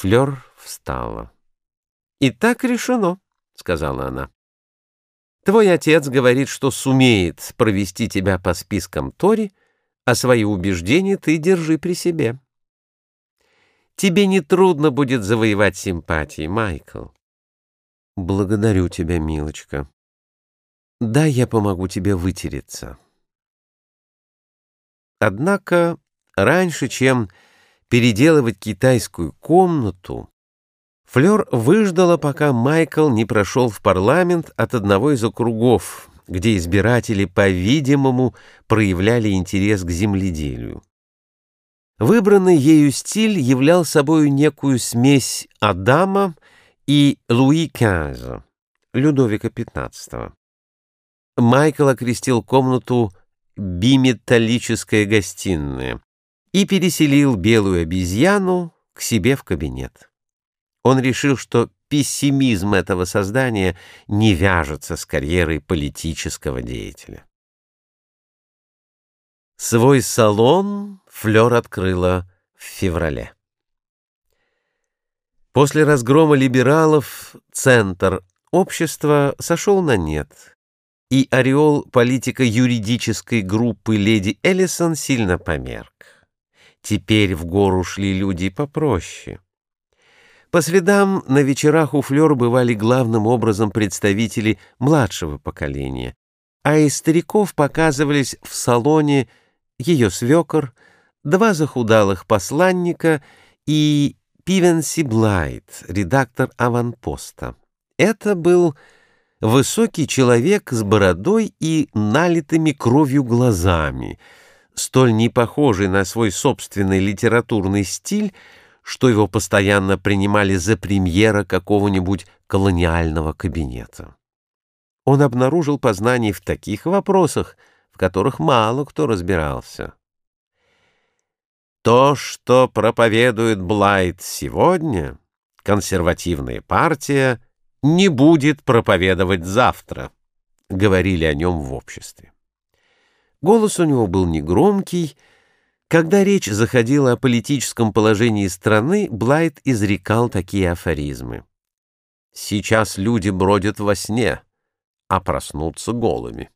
Флёр встала. «И так решено», — сказала она. «Твой отец говорит, что сумеет провести тебя по спискам Тори, а свои убеждения ты держи при себе. Тебе не трудно будет завоевать симпатии, Майкл». «Благодарю тебя, милочка. Да, я помогу тебе вытереться». Однако раньше, чем переделывать китайскую комнату, Флёр выждала, пока Майкл не прошел в парламент от одного из округов, где избиратели, по-видимому, проявляли интерес к земледелию. Выбранный ею стиль являл собой некую смесь Адама и Луи XV, Людовика XV. Майкл окрестил комнату «биметаллическая гостиная», и переселил белую обезьяну к себе в кабинет. Он решил, что пессимизм этого создания не вяжется с карьерой политического деятеля. Свой салон Флёр открыла в феврале. После разгрома либералов центр общества сошел на нет, и ореол политико-юридической группы леди Эллисон сильно померк. Теперь в гору шли люди попроще. По средам на вечерах у Флёр бывали главным образом представители младшего поколения, а из стариков показывались в салоне ее свекор, два захудалых посланника и Пивенси Блайт, редактор «Аванпоста». Это был высокий человек с бородой и налитыми кровью глазами — столь не похожий на свой собственный литературный стиль, что его постоянно принимали за премьера какого-нибудь колониального кабинета. Он обнаружил познаний в таких вопросах, в которых мало кто разбирался. То, что проповедует Блайт сегодня, консервативная партия не будет проповедовать завтра, говорили о нем в обществе. Голос у него был негромкий. Когда речь заходила о политическом положении страны, Блайт изрекал такие афоризмы. «Сейчас люди бродят во сне, а проснутся голыми».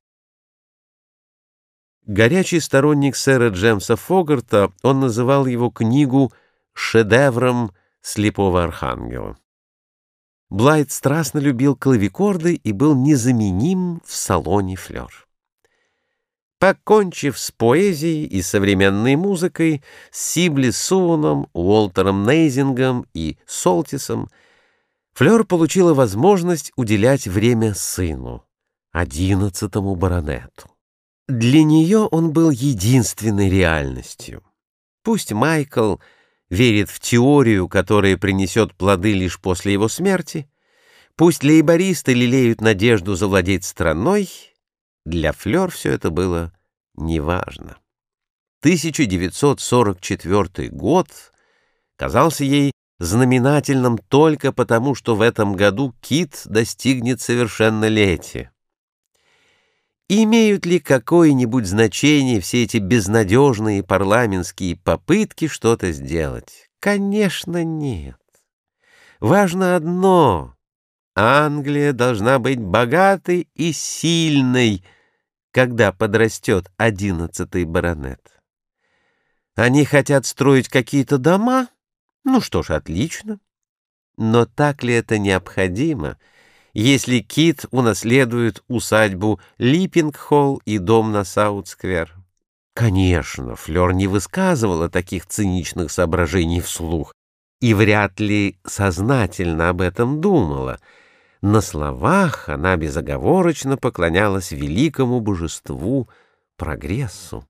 Горячий сторонник сэра Джемса Фогарта, он называл его книгу «шедевром слепого архангела». Блайт страстно любил клавикорды и был незаменим в салоне флёр. Покончив с поэзией и современной музыкой, с Сибли Суоном, Уолтером Нейзингом и Солтисом, Флёр получила возможность уделять время сыну, одиннадцатому баронету. Для нее он был единственной реальностью. Пусть Майкл верит в теорию, которая принесет плоды лишь после его смерти, пусть лейбористы лелеют надежду завладеть страной — для Флёр все это было неважно. 1944 год казался ей знаменательным только потому, что в этом году Кит достигнет совершеннолетия. Имеют ли какое-нибудь значение все эти безнадежные парламентские попытки что-то сделать? Конечно, нет. Важно одно — Англия должна быть богатой и сильной, когда подрастет одиннадцатый баронет. Они хотят строить какие-то дома? Ну что ж, отлично. Но так ли это необходимо, если Кит унаследует усадьбу Липпинг-Холл и дом на Саут-сквер? Конечно, Флёр не высказывала таких циничных соображений вслух и вряд ли сознательно об этом думала — на словах она безоговорочно поклонялась великому божеству прогрессу.